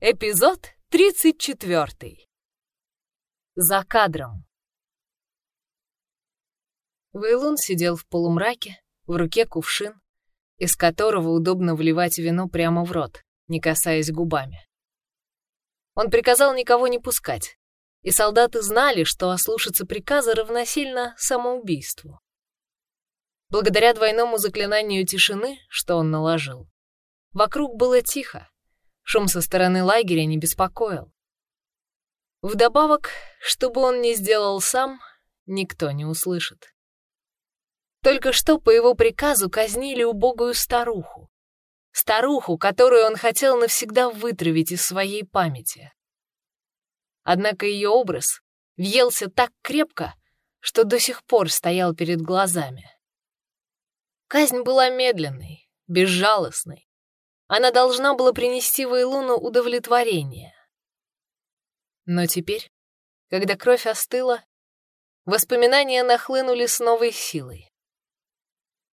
Эпизод 34. За кадром. Вейлун сидел в полумраке, в руке кувшин, из которого удобно вливать вино прямо в рот, не касаясь губами. Он приказал никого не пускать, и солдаты знали, что ослушаться приказа равносильно самоубийству. Благодаря двойному заклинанию тишины, что он наложил, вокруг было тихо, Шум со стороны лагеря не беспокоил. Вдобавок, что бы он ни сделал сам, никто не услышит. Только что по его приказу казнили убогую старуху. Старуху, которую он хотел навсегда вытравить из своей памяти. Однако ее образ въелся так крепко, что до сих пор стоял перед глазами. Казнь была медленной, безжалостной, она должна была принести Вейлуну удовлетворение. Но теперь, когда кровь остыла, воспоминания нахлынули с новой силой.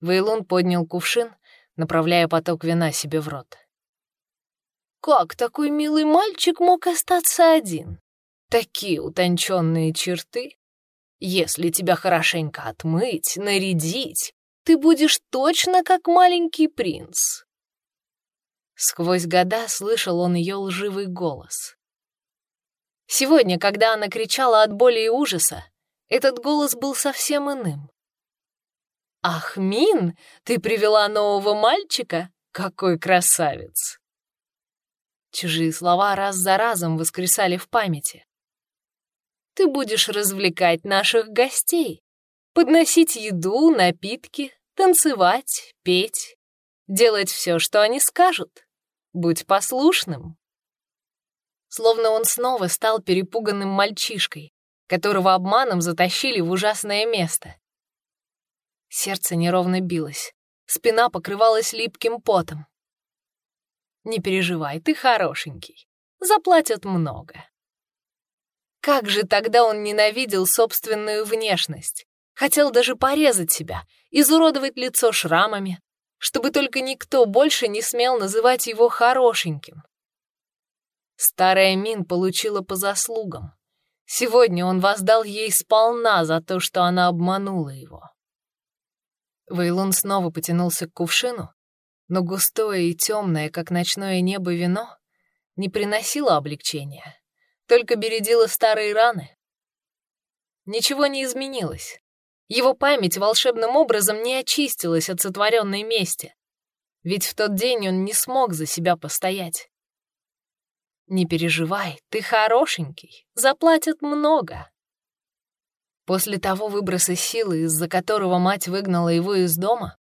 Вейлун поднял кувшин, направляя поток вина себе в рот. «Как такой милый мальчик мог остаться один? Такие утонченные черты. Если тебя хорошенько отмыть, нарядить, ты будешь точно как маленький принц. Сквозь года слышал он ее лживый голос. Сегодня, когда она кричала от боли и ужаса, этот голос был совсем иным. «Ах, Мин, ты привела нового мальчика? Какой красавец!» Чужие слова раз за разом воскресали в памяти. «Ты будешь развлекать наших гостей, подносить еду, напитки, танцевать, петь, делать все, что они скажут. Будь послушным. Словно он снова стал перепуганным мальчишкой, которого обманом затащили в ужасное место. Сердце неровно билось, спина покрывалась липким потом. «Не переживай, ты хорошенький. Заплатят много». Как же тогда он ненавидел собственную внешность. Хотел даже порезать себя, изуродовать лицо шрамами, чтобы только никто больше не смел называть его хорошеньким. Старая Мин получила по заслугам. Сегодня он воздал ей сполна за то, что она обманула его. Вейлун снова потянулся к кувшину, но густое и темное, как ночное небо, вино не приносило облегчения, только бередило старые раны. Ничего не изменилось. Его память волшебным образом не очистилась от сотворенной мести. Ведь в тот день он не смог за себя постоять. «Не переживай, ты хорошенький, заплатят много». После того выброса силы, из-за которого мать выгнала его из дома,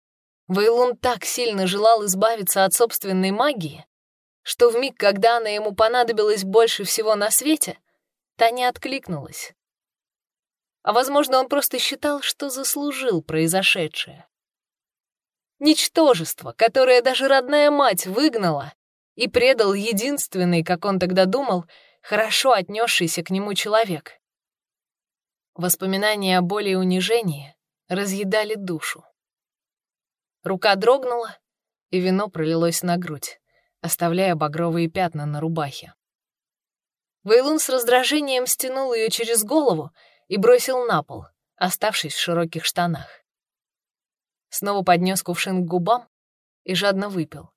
Вейлун так сильно желал избавиться от собственной магии, что в миг, когда она ему понадобилась больше всего на свете, та не откликнулась. А возможно, он просто считал, что заслужил произошедшее. Ничтожество, которое даже родная мать выгнала и предал единственный, как он тогда думал, хорошо отнесшийся к нему человек. Воспоминания о боли и унижении разъедали душу. Рука дрогнула, и вино пролилось на грудь, оставляя багровые пятна на рубахе. Вейлун с раздражением стянул ее через голову и бросил на пол, оставшись в широких штанах. Снова поднес кувшин к губам и жадно выпил.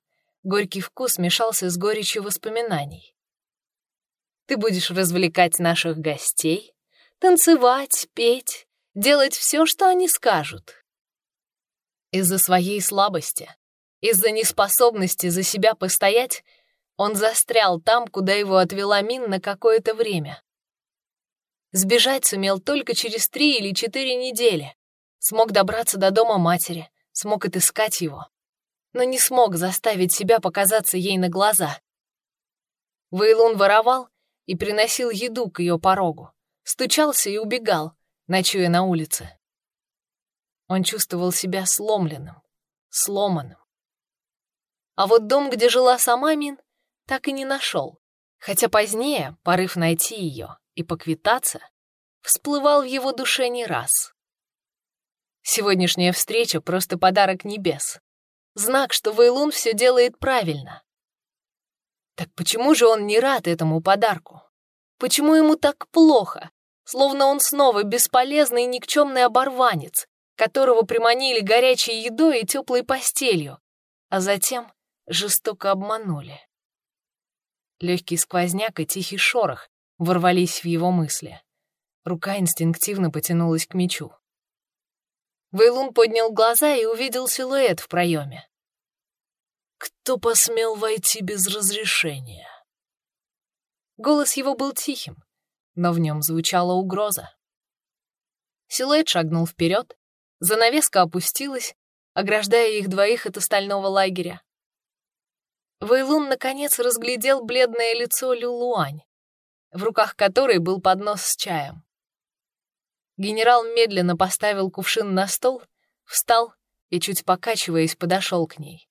Горький вкус смешался с горечью воспоминаний. «Ты будешь развлекать наших гостей, танцевать, петь, делать все, что они скажут». Из-за своей слабости, из-за неспособности за себя постоять, он застрял там, куда его отвела Мин на какое-то время. Сбежать сумел только через три или четыре недели. Смог добраться до дома матери, смог отыскать его, но не смог заставить себя показаться ей на глаза. Вейлун воровал и приносил еду к ее порогу, стучался и убегал, ночуя на улице. Он чувствовал себя сломленным, сломанным. А вот дом, где жила сама Мин, так и не нашел, хотя позднее, порыв найти ее, и поквитаться всплывал в его душе не раз. Сегодняшняя встреча — просто подарок небес. Знак, что Вейлун все делает правильно. Так почему же он не рад этому подарку? Почему ему так плохо? Словно он снова бесполезный и никчемный оборванец, которого приманили горячей едой и теплой постелью, а затем жестоко обманули. Легкий сквозняк и тихий шорох ворвались в его мысли. Рука инстинктивно потянулась к мечу. Вейлун поднял глаза и увидел силуэт в проеме. «Кто посмел войти без разрешения?» Голос его был тихим, но в нем звучала угроза. Силуэт шагнул вперед, занавеска опустилась, ограждая их двоих от остального лагеря. Вейлун наконец разглядел бледное лицо Люлуань, в руках которой был поднос с чаем. Генерал медленно поставил кувшин на стол, встал и, чуть покачиваясь, подошел к ней.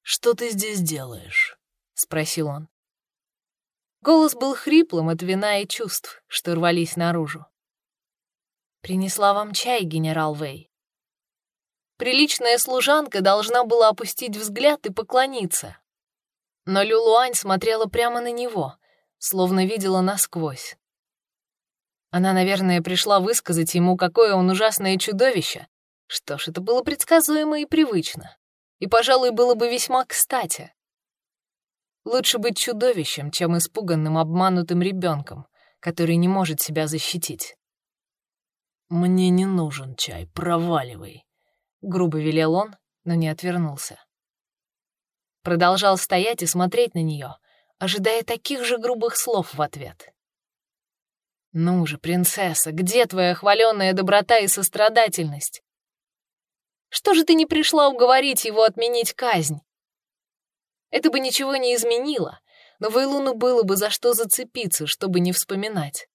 «Что ты здесь делаешь?» — спросил он. Голос был хриплым от вина и чувств, что рвались наружу. «Принесла вам чай, генерал Вэй». Приличная служанка должна была опустить взгляд и поклониться. Но Люлуань смотрела прямо на него, словно видела насквозь. Она, наверное, пришла высказать ему, какое он ужасное чудовище. Что ж, это было предсказуемо и привычно. И, пожалуй, было бы весьма кстати. Лучше быть чудовищем, чем испуганным, обманутым ребенком, который не может себя защитить. «Мне не нужен чай, проваливай», — грубо велел он, но не отвернулся. Продолжал стоять и смотреть на нее, ожидая таких же грубых слов в ответ. «Ну же, принцесса, где твоя хваленная доброта и сострадательность? Что же ты не пришла уговорить его отменить казнь? Это бы ничего не изменило, но Вейлуну было бы за что зацепиться, чтобы не вспоминать.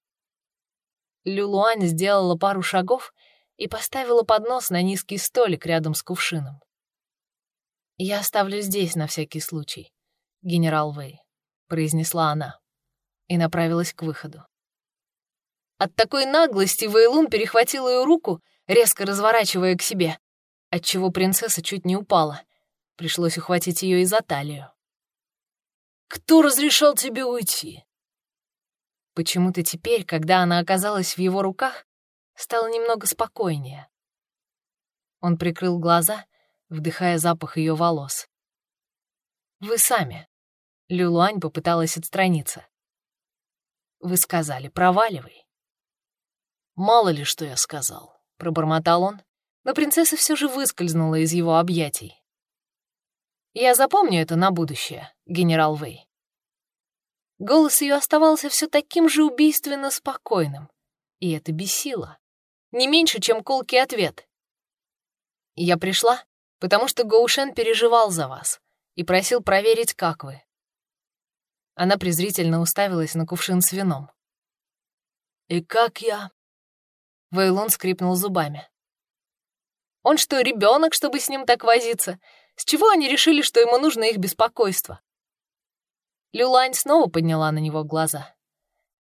Люлуань сделала пару шагов и поставила поднос на низкий столик рядом с кувшином. «Я оставлю здесь на всякий случай, генерал Вэй», — произнесла она и направилась к выходу. От такой наглости Вейлун перехватил ее руку, резко разворачивая к себе, отчего принцесса чуть не упала — Пришлось ухватить ее и за талию. «Кто разрешал тебе уйти?» Почему-то теперь, когда она оказалась в его руках, стало немного спокойнее. Он прикрыл глаза, вдыхая запах ее волос. «Вы сами». Люлуань попыталась отстраниться. «Вы сказали, проваливай». «Мало ли, что я сказал», — пробормотал он, но принцесса все же выскользнула из его объятий. Я запомню это на будущее, генерал Вэй. Голос ее оставался все таким же убийственно спокойным, и это бесило. Не меньше, чем колкий ответ. Я пришла, потому что Гоушен переживал за вас и просил проверить, как вы. Она презрительно уставилась на кувшин с вином. «И как я?» Вейлон скрипнул зубами. «Он что, ребенок, чтобы с ним так возиться? С чего они решили, что ему нужно их беспокойство? Люлань снова подняла на него глаза.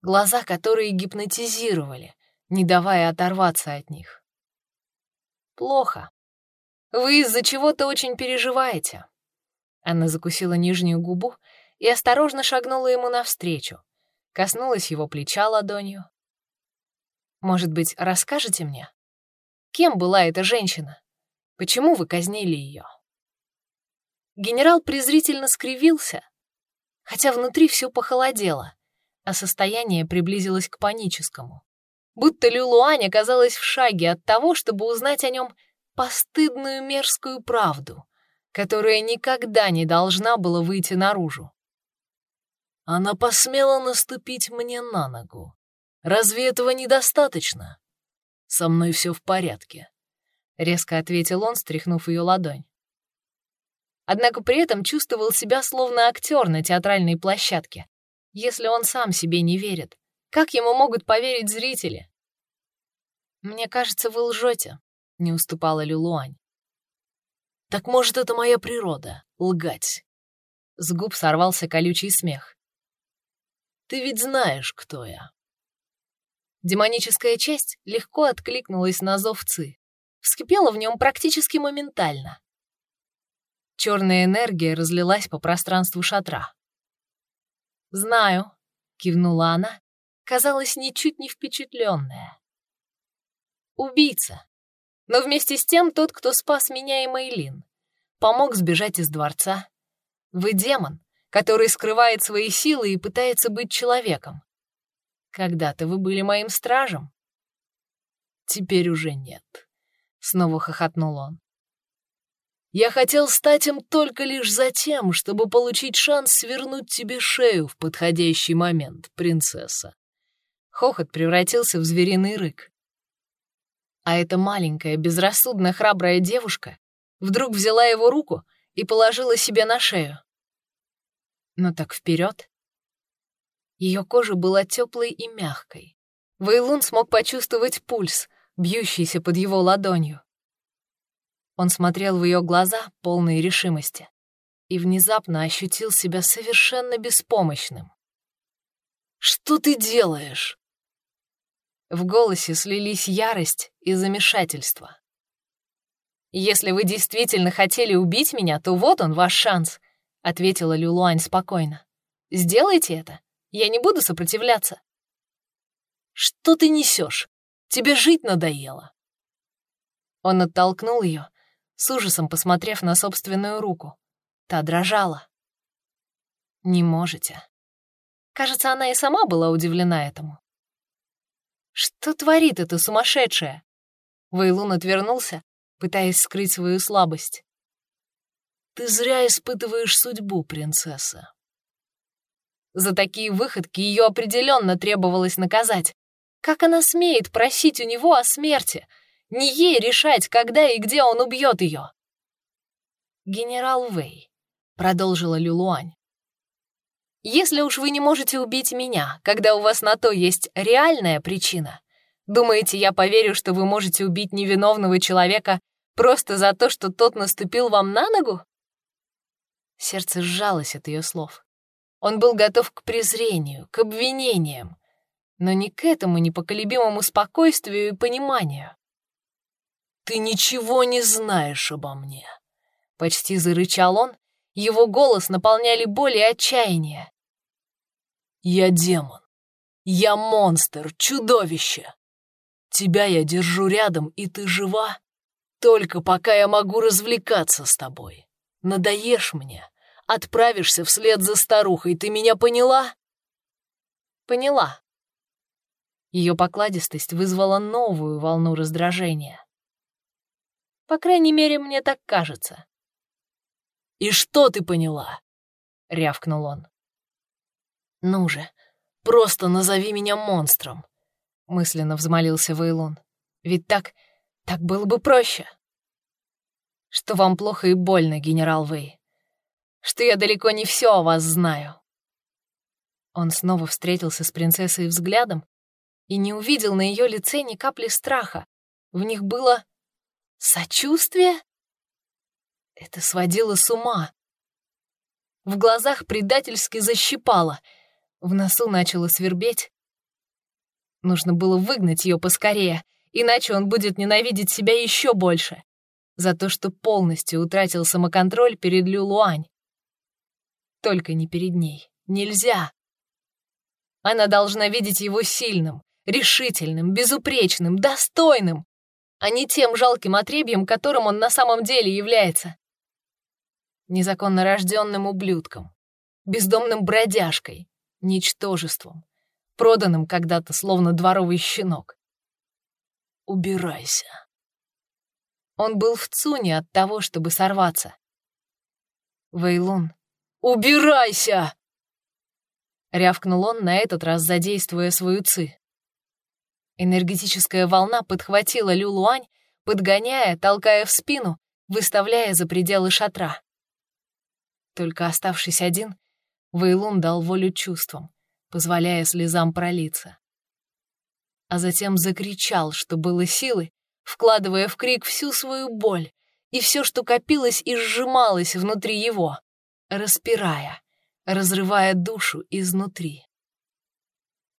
Глаза, которые гипнотизировали, не давая оторваться от них. «Плохо. Вы из-за чего-то очень переживаете». Она закусила нижнюю губу и осторожно шагнула ему навстречу, коснулась его плеча ладонью. «Может быть, расскажете мне, кем была эта женщина? Почему вы казнили ее?» Генерал презрительно скривился, хотя внутри все похолодело, а состояние приблизилось к паническому. Будто Люлуань оказалась в шаге от того, чтобы узнать о нем постыдную мерзкую правду, которая никогда не должна была выйти наружу. Она посмела наступить мне на ногу. Разве этого недостаточно? Со мной все в порядке, — резко ответил он, стряхнув ее ладонь однако при этом чувствовал себя словно актер на театральной площадке. Если он сам себе не верит, как ему могут поверить зрители? «Мне кажется, вы лжете», — не уступала Люлуань. «Так может, это моя природа — лгать?» С губ сорвался колючий смех. «Ты ведь знаешь, кто я». Демоническая часть легко откликнулась на зов Ци. Вскипела в нем практически моментально. Черная энергия разлилась по пространству шатра. «Знаю», — кивнула она, казалась ничуть не впечатленная. «Убийца. Но вместе с тем тот, кто спас меня и Мейлин. Помог сбежать из дворца. Вы демон, который скрывает свои силы и пытается быть человеком. Когда-то вы были моим стражем. Теперь уже нет. Снова хохотнул он. Я хотел стать им только лишь за тем, чтобы получить шанс свернуть тебе шею в подходящий момент, принцесса. Хохот превратился в звериный рык. А эта маленькая, безрассудно храбрая девушка вдруг взяла его руку и положила себе на шею. Но так вперед. Ее кожа была теплой и мягкой. Вейлун смог почувствовать пульс, бьющийся под его ладонью. Он смотрел в ее глаза, полные решимости, и внезапно ощутил себя совершенно беспомощным. «Что ты делаешь?» В голосе слились ярость и замешательство. «Если вы действительно хотели убить меня, то вот он, ваш шанс», — ответила Люлуань спокойно. «Сделайте это. Я не буду сопротивляться». «Что ты несешь? Тебе жить надоело». Он оттолкнул ее, с ужасом посмотрев на собственную руку. Та дрожала. «Не можете». Кажется, она и сама была удивлена этому. «Что творит эта сумасшедшая?» Вейлун отвернулся, пытаясь скрыть свою слабость. «Ты зря испытываешь судьбу, принцесса. За такие выходки ее определенно требовалось наказать. Как она смеет просить у него о смерти? Не ей решать, когда и где он убьет ее. «Генерал Вэй», — продолжила Люлуань. «Если уж вы не можете убить меня, когда у вас на то есть реальная причина, думаете, я поверю, что вы можете убить невиновного человека просто за то, что тот наступил вам на ногу?» Сердце сжалось от ее слов. Он был готов к презрению, к обвинениям, но не к этому непоколебимому спокойствию и пониманию. «Ты ничего не знаешь обо мне», — почти зарычал он, его голос наполняли боль и отчаяние. «Я демон. Я монстр, чудовище. Тебя я держу рядом, и ты жива, только пока я могу развлекаться с тобой. Надоешь мне, отправишься вслед за старухой. Ты меня поняла?» «Поняла». Ее покладистость вызвала новую волну раздражения. «По крайней мере, мне так кажется». «И что ты поняла?» — рявкнул он. «Ну же, просто назови меня монстром», — мысленно взмолился Вейлон. «Ведь так, так было бы проще». «Что вам плохо и больно, генерал Вей что я далеко не все о вас знаю». Он снова встретился с принцессой взглядом и не увидел на ее лице ни капли страха. В них было сочувствие. Это сводило с ума. В глазах предательски защипало, в носу начало свербеть. Нужно было выгнать ее поскорее, иначе он будет ненавидеть себя еще больше за то, что полностью утратил самоконтроль перед Люлуань. Только не перед ней. Нельзя. Она должна видеть его сильным, решительным, безупречным, достойным, а не тем жалким отребьем, которым он на самом деле является. Незаконно рожденным ублюдком, бездомным бродяжкой, ничтожеством, проданным когда-то словно дворовый щенок. Убирайся. Он был в цуне от того, чтобы сорваться. Вейлун «Убирайся!» Рявкнул он, на этот раз задействуя свою ци. Энергетическая волна подхватила Лю Луань, подгоняя, толкая в спину, выставляя за пределы шатра. Только оставшись один, Вейлун дал волю чувствам, позволяя слезам пролиться. А затем закричал, что было силы, вкладывая в крик всю свою боль и все, что копилось и сжималось внутри его распирая, разрывая душу изнутри.